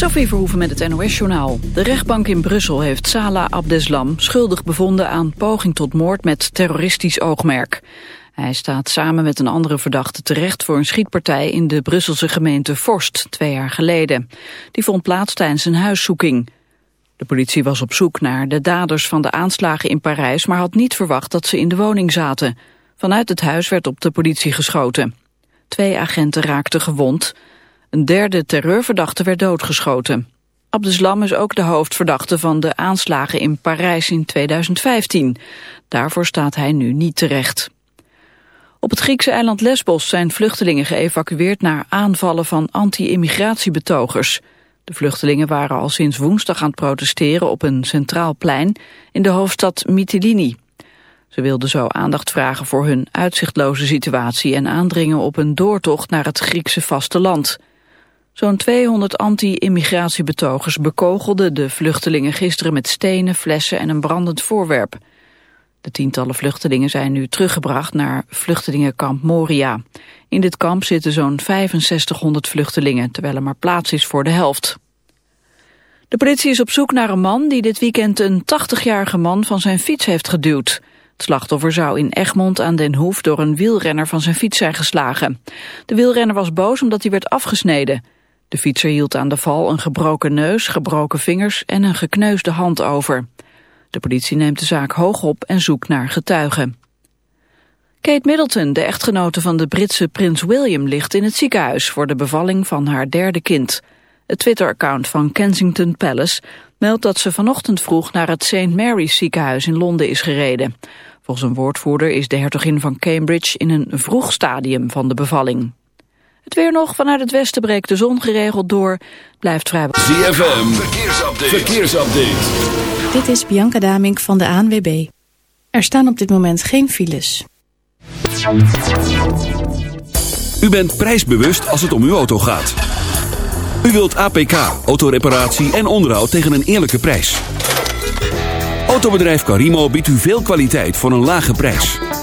Sophie Verhoeven met het NOS-journaal. De rechtbank in Brussel heeft Salah Abdeslam schuldig bevonden aan poging tot moord met terroristisch oogmerk. Hij staat samen met een andere verdachte terecht voor een schietpartij in de Brusselse gemeente Vorst twee jaar geleden. Die vond plaats tijdens een huiszoeking. De politie was op zoek naar de daders van de aanslagen in Parijs, maar had niet verwacht dat ze in de woning zaten. Vanuit het huis werd op de politie geschoten. Twee agenten raakten gewond. Een derde terreurverdachte werd doodgeschoten. Abdeslam is ook de hoofdverdachte van de aanslagen in Parijs in 2015. Daarvoor staat hij nu niet terecht. Op het Griekse eiland Lesbos zijn vluchtelingen geëvacueerd naar aanvallen van anti-immigratiebetogers. De vluchtelingen waren al sinds woensdag aan het protesteren op een centraal plein in de hoofdstad Mytilini. Ze wilden zo aandacht vragen voor hun uitzichtloze situatie en aandringen op een doortocht naar het Griekse vasteland. Zo'n 200 anti-immigratiebetogers bekogelden de vluchtelingen gisteren met stenen, flessen en een brandend voorwerp. De tientallen vluchtelingen zijn nu teruggebracht naar vluchtelingenkamp Moria. In dit kamp zitten zo'n 6500 vluchtelingen, terwijl er maar plaats is voor de helft. De politie is op zoek naar een man die dit weekend een 80-jarige man van zijn fiets heeft geduwd. Het slachtoffer zou in Egmond aan den Hoef door een wielrenner van zijn fiets zijn geslagen. De wielrenner was boos omdat hij werd afgesneden. De fietser hield aan de val een gebroken neus, gebroken vingers en een gekneusde hand over. De politie neemt de zaak hoog op en zoekt naar getuigen. Kate Middleton, de echtgenote van de Britse prins William, ligt in het ziekenhuis voor de bevalling van haar derde kind. Het Twitter-account van Kensington Palace meldt dat ze vanochtend vroeg naar het St. Mary's ziekenhuis in Londen is gereden. Volgens een woordvoerder is de hertogin van Cambridge in een vroeg stadium van de bevalling. Het weer nog, vanuit het westen breekt de zon geregeld door. Blijft vrij... ZFM, verkeersupdate. verkeersupdate. Dit is Bianca Damink van de ANWB. Er staan op dit moment geen files. U bent prijsbewust als het om uw auto gaat. U wilt APK, autoreparatie en onderhoud tegen een eerlijke prijs. Autobedrijf Carimo biedt u veel kwaliteit voor een lage prijs.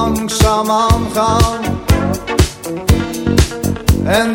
langzaam aan gaan. En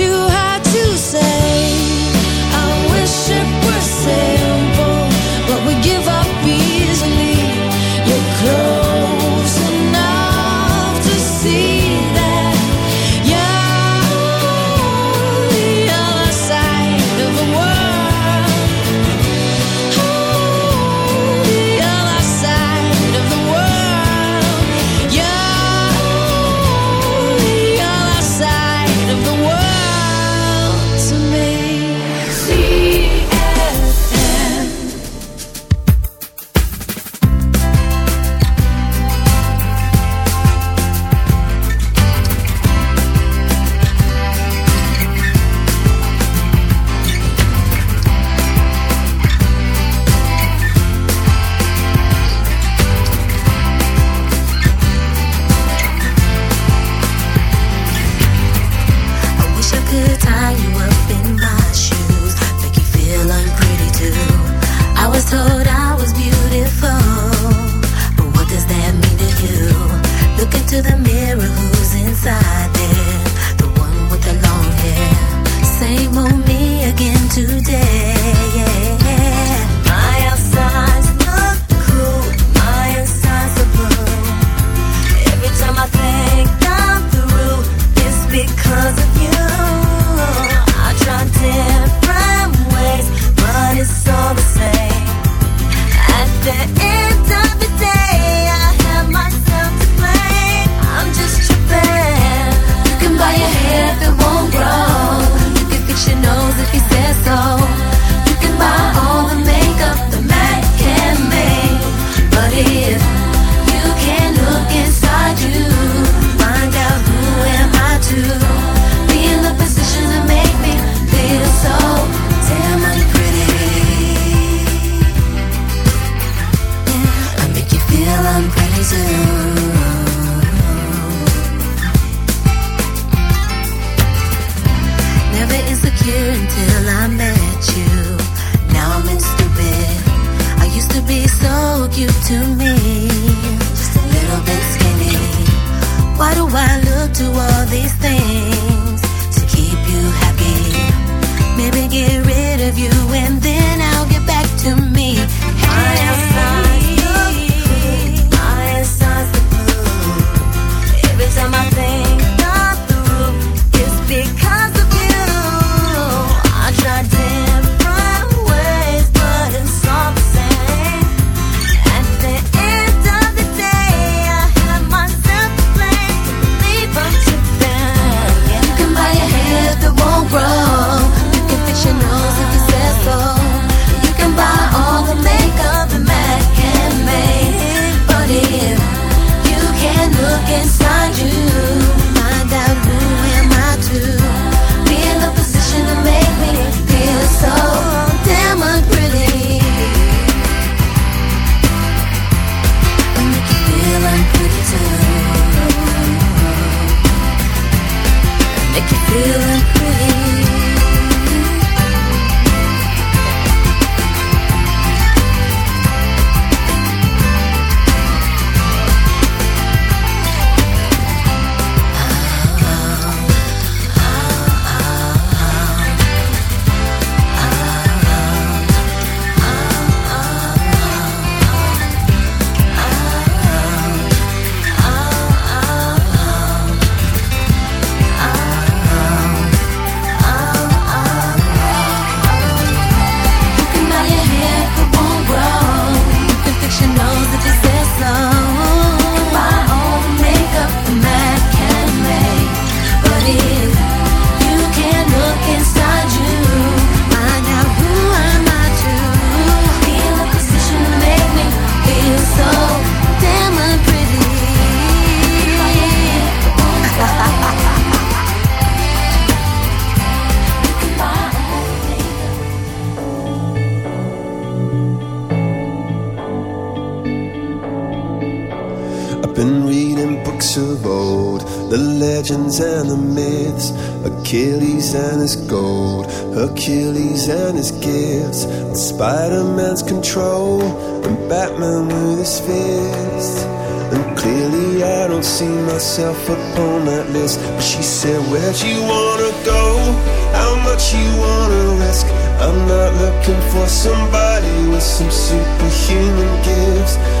you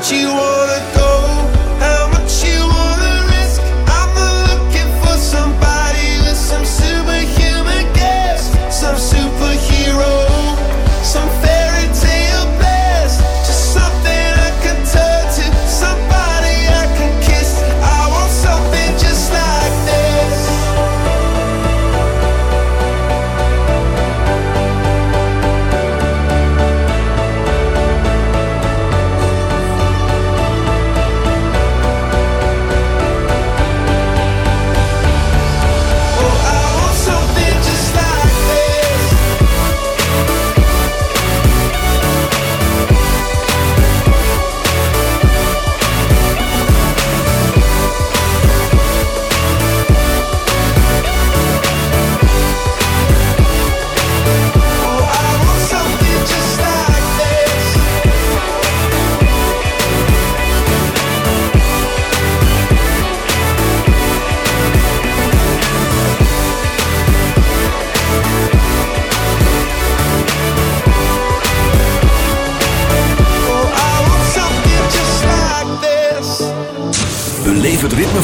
that you want.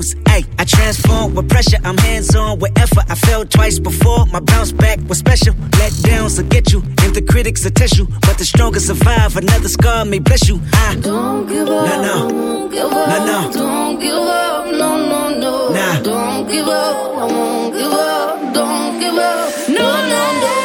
lose. I transform with pressure. I'm hands on with effort. I fell twice before. My bounce back was special. Let downs will get you, and the critics will you. But the strongest survive. Another scar may bless you. I don't give up. No, no. Won't give up. No, no. Don't give up. No, no, no. Nah. Don't give up. I won't give up. Don't give up. No, no, no. no.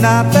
not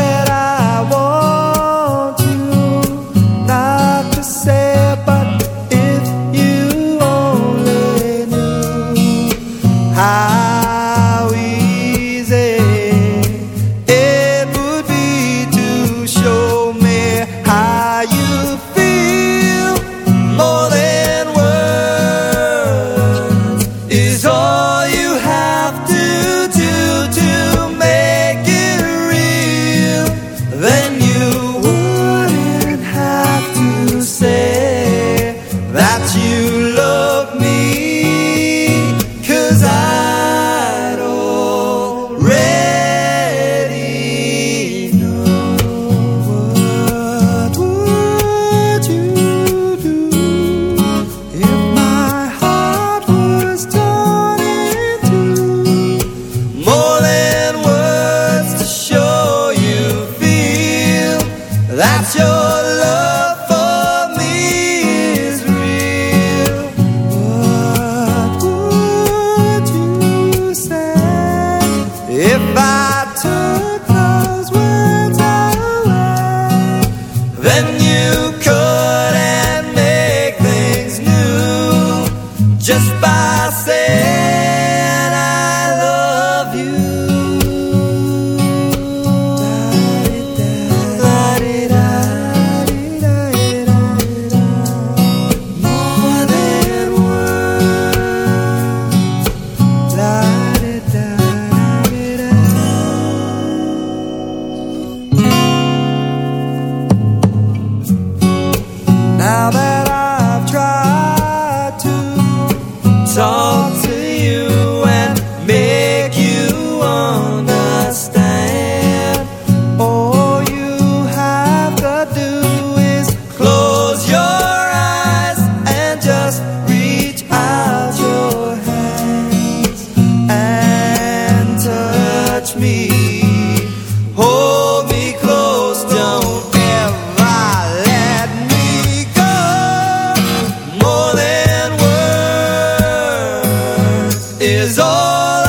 all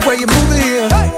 the way you move it here. Just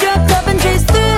changes through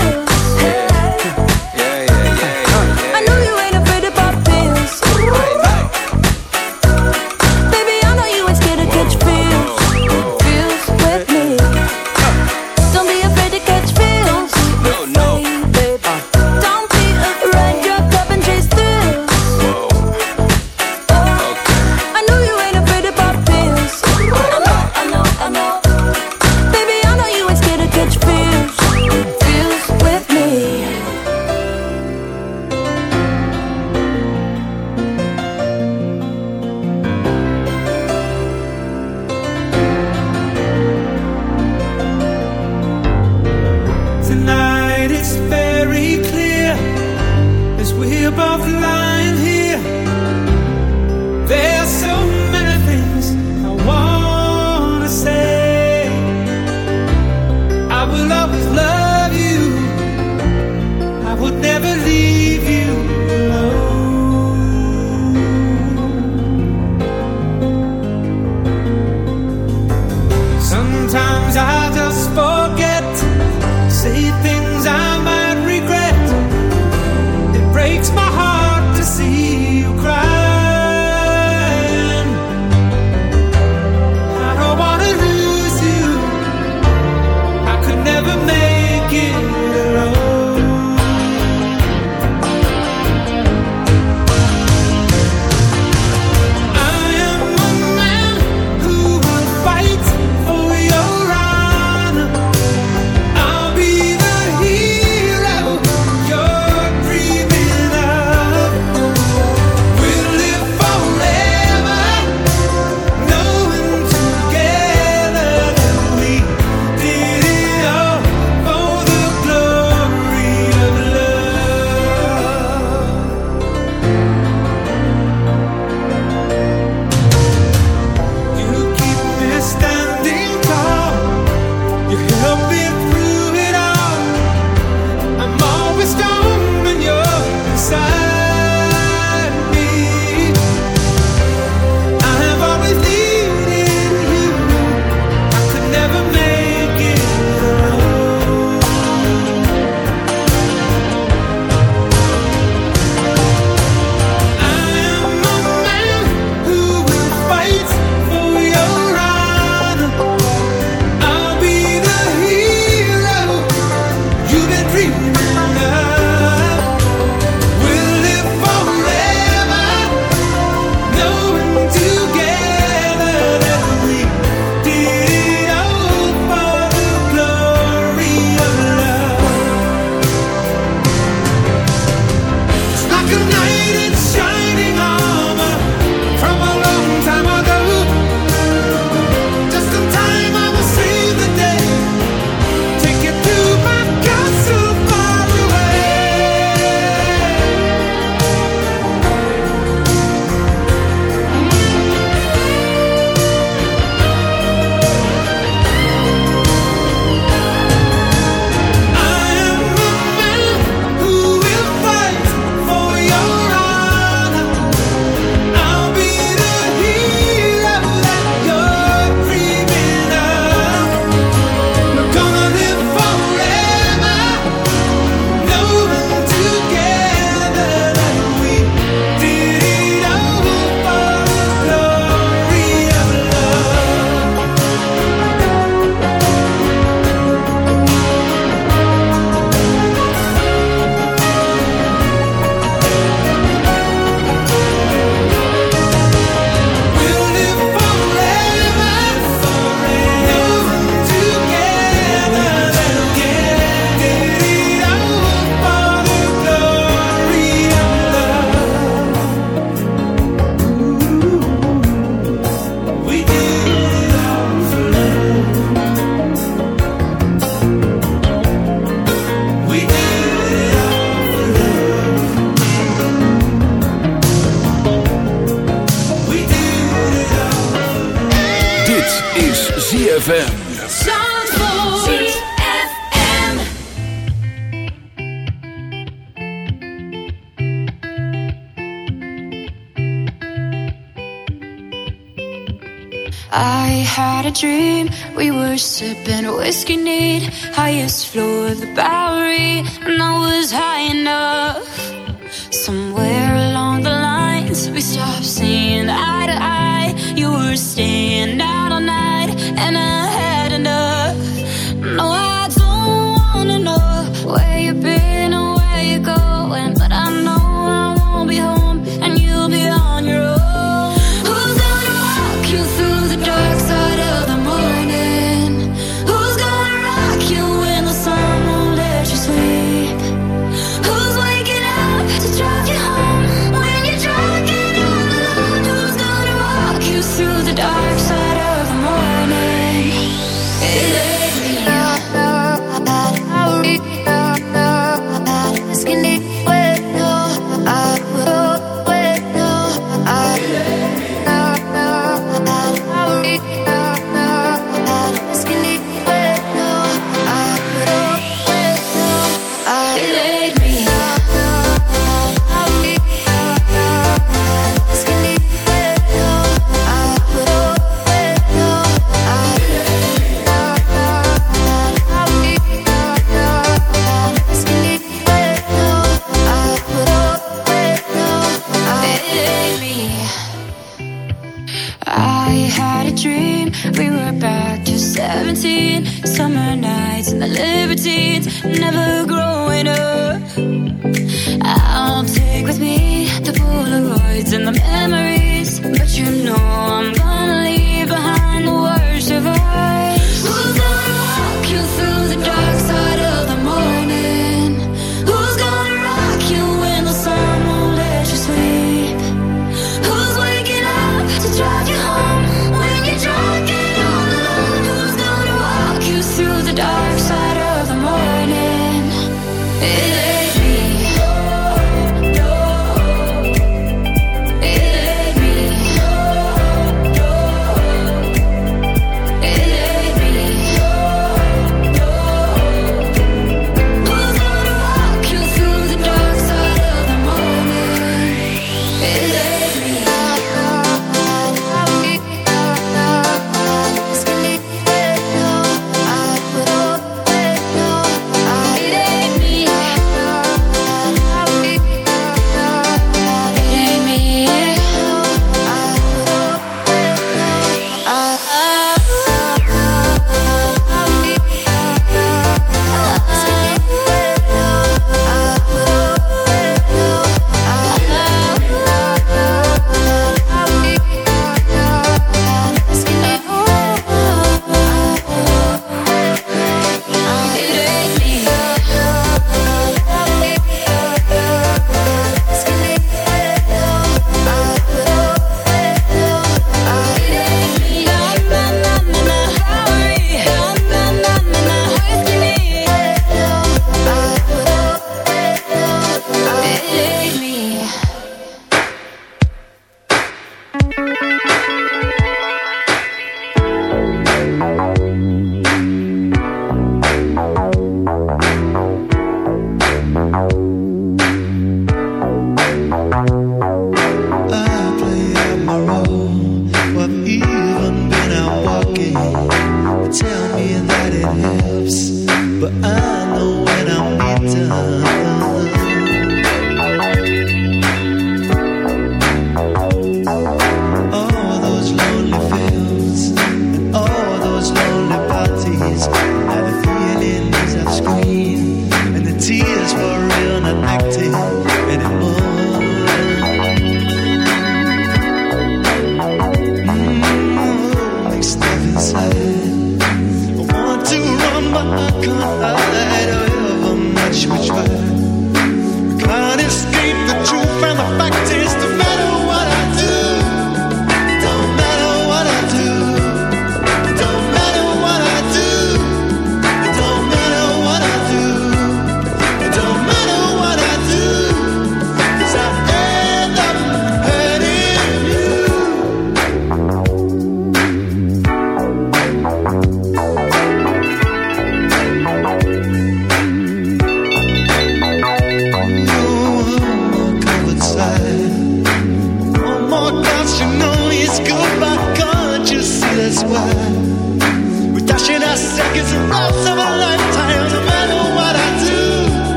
stuff inside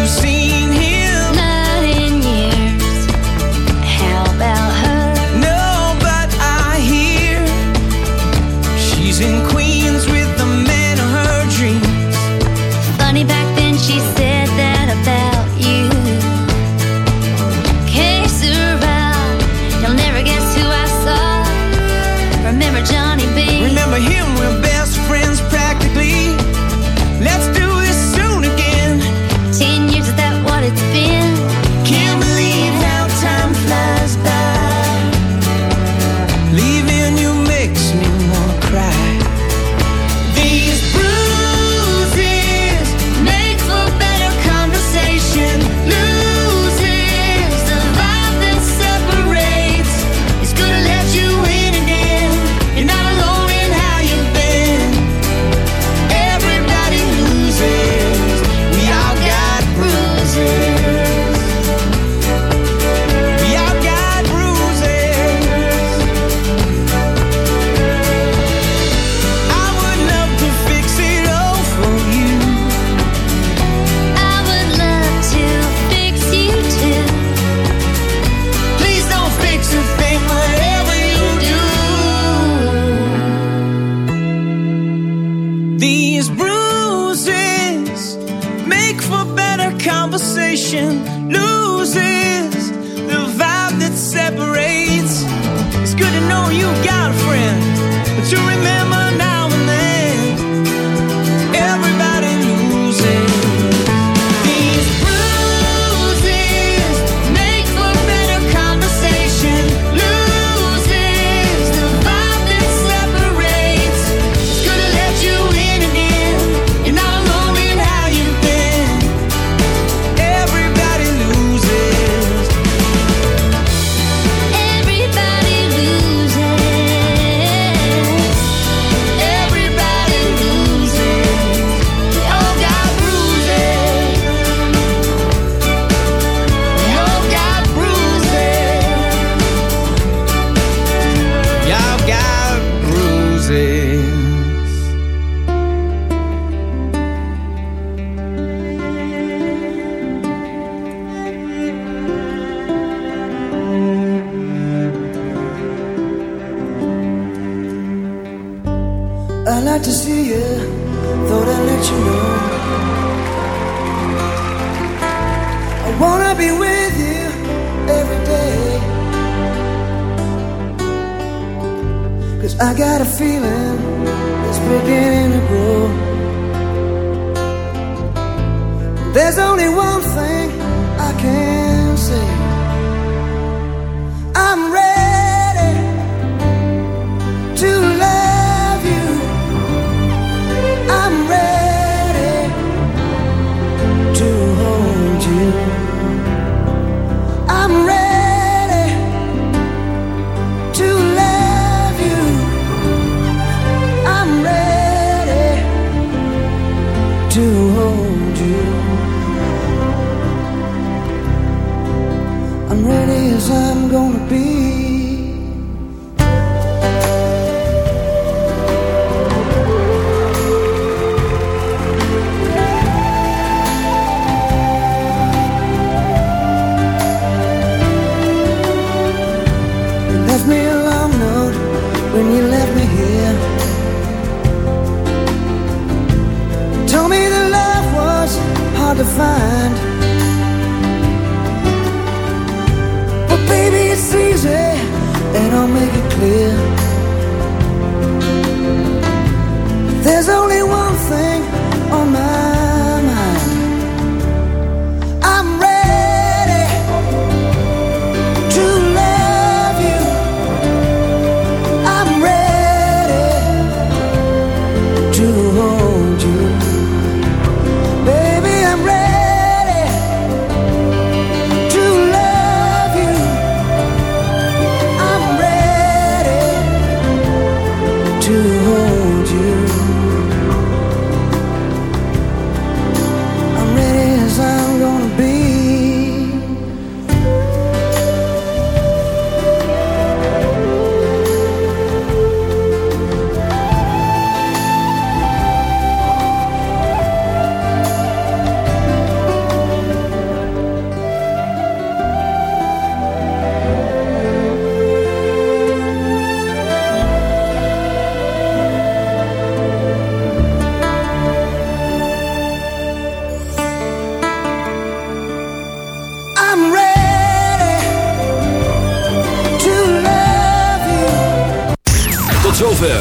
you seen